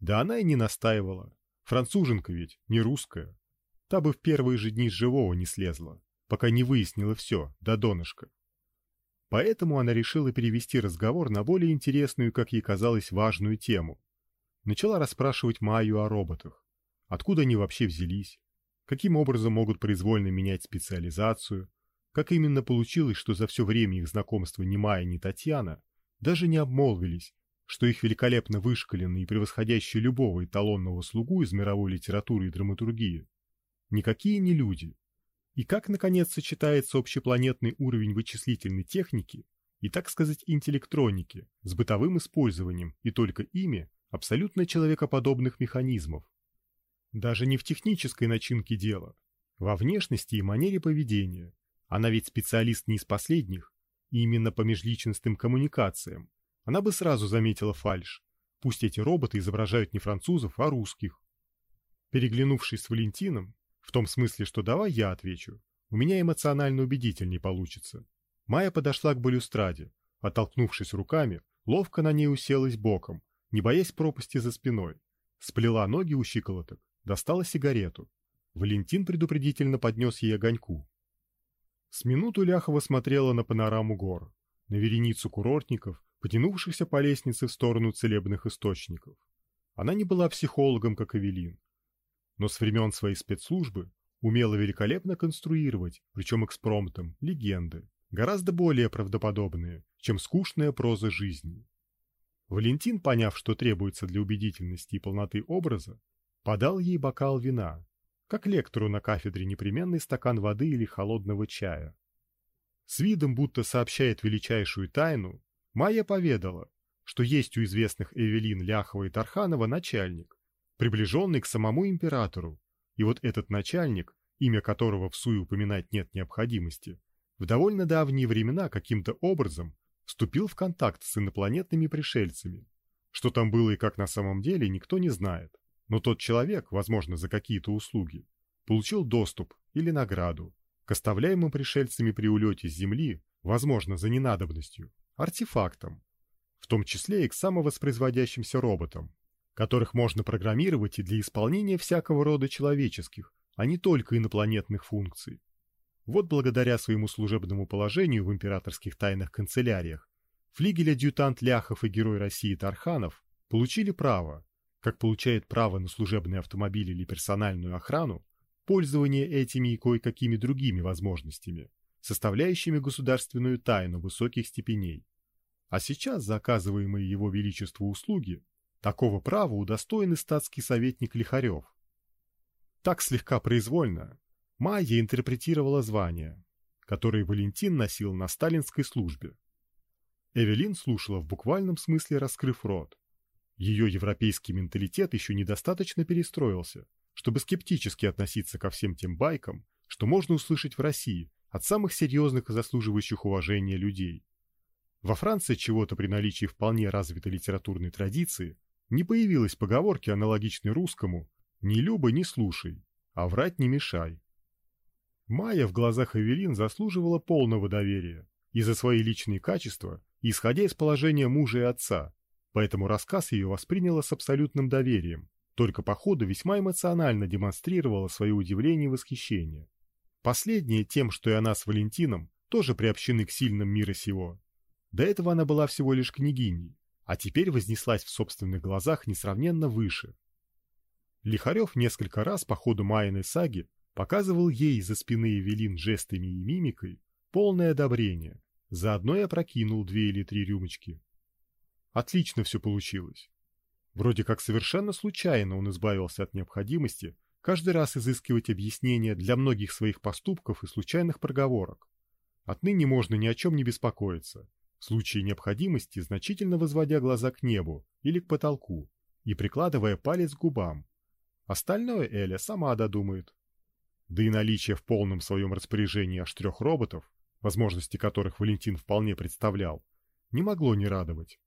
Да она и не настаивала. Француженка ведь, не русская. Та бы в первые же дни с живого не слезла, пока не выяснила все, до донышка. Поэтому она решила перевести разговор на более интересную, как ей казалось, важную тему. Начала расспрашивать Майю о роботах. Откуда они вообще взялись? Каким образом могут произвольно менять специализацию? Как именно получилось, что за все время их знакомства ни Майя, ни Татьяна даже не обмолвились, что их великолепно вышкаленный и превосходящий любого эталонного слугу из мировой литературы и драматургии никакие не люди. И как, наконец, сочетается общепланетный уровень вычислительной техники и, так сказать, интеллектроники с бытовым использованием и только ими абсолютно человекоподобных механизмов. Даже не в технической начинке дела, во внешности и манере поведения. Она ведь специалист не из последних, и именно по межличностным коммуникациям, она бы сразу заметила фальшь. Пусть эти роботы изображают не французов, а русских. Переглянувшись с Валентином, в том смысле, что давай я отвечу, у меня эмоционально убедительней получится. Майя подошла к балюстраде, оттолкнувшись руками, ловко на ней уселась боком, не боясь пропасти за спиной. Сплела ноги у щиколоток, достала сигарету. Валентин предупредительно поднес ей огоньку. С минуту Ляхова смотрела на панораму гор, на вереницу курортников, потянувшихся по лестнице в сторону целебных источников. Она не была психологом, как Эвелин, но с времен своей спецслужбы умела великолепно конструировать, причем экспромтом, легенды, гораздо более правдоподобные, чем скучная проза жизни. Валентин, поняв, что требуется для убедительности и полноты образа, подал ей бокал вина, как лектору на кафедре непременный стакан воды или холодного чая. С видом, будто сообщает величайшую тайну, Майя поведала, что есть у известных Эвелин Ляхова и Тарханова начальник, приближенный к самому императору, и вот этот начальник, имя которого в суе упоминать нет необходимости, в довольно давние времена каким-то образом вступил в контакт с инопланетными пришельцами. Что там было и как на самом деле, никто не знает. Но тот человек, возможно, за какие-то услуги, получил доступ или награду к оставляемым пришельцами при улете с Земли, возможно, за ненадобностью, артефактам, в том числе и к самовоспроизводящимся роботам, которых можно программировать и для исполнения всякого рода человеческих, а не только инопланетных функций. Вот благодаря своему служебному положению в императорских тайных канцеляриях флигель-адъютант Ляхов и герой России Тарханов получили право, как получает право на служебный автомобиль или персональную охрану, пользование этими и кое-какими другими возможностями, составляющими государственную тайну высоких степеней. А сейчас заказываемые его величеству услуги такого права удостоен и статский советник Лихарев. Так слегка произвольно Майя интерпретировала звание, которое Валентин носил на сталинской службе. Эвелин слушала в буквальном смысле раскрыв рот. Ее европейский менталитет еще недостаточно перестроился, чтобы скептически относиться ко всем тем байкам, что можно услышать в России от самых серьезных и заслуживающих уважения людей. Во Франции чего-то при наличии вполне развитой литературной традиции не появилась поговорки, аналогичной русскому «не люба, не слушай, а врать не мешай». Майя в глазах Эвелин заслуживала полного доверия и за свои личные качества, исходя из положения мужа и отца, поэтому рассказ ее восприняла с абсолютным доверием, только по ходу весьма эмоционально демонстрировала свое удивление и восхищение. Последнее тем, что и она с Валентином тоже приобщены к сильным мира сего, до этого она была всего лишь княгиней, а теперь вознеслась в собственных глазах несравненно выше. Лихарев несколько раз по ходу Майиной саги показывал ей за спины Эвелин жестами и мимикой полное одобрение, Заодно я прокинул две или три рюмочки. Отлично все получилось. Вроде как совершенно случайно он избавился от необходимости каждый раз изыскивать объяснения для многих своих поступков и случайных проговорок. Отныне можно ни о чем не беспокоиться, в случае необходимости значительно возводя глаза к небу или к потолку и прикладывая палец к губам. Остальное Эля сама додумает. Да и наличие в полном своем распоряжении аж трех роботов, возможности которых Валентин вполне представлял, не могло не радовать.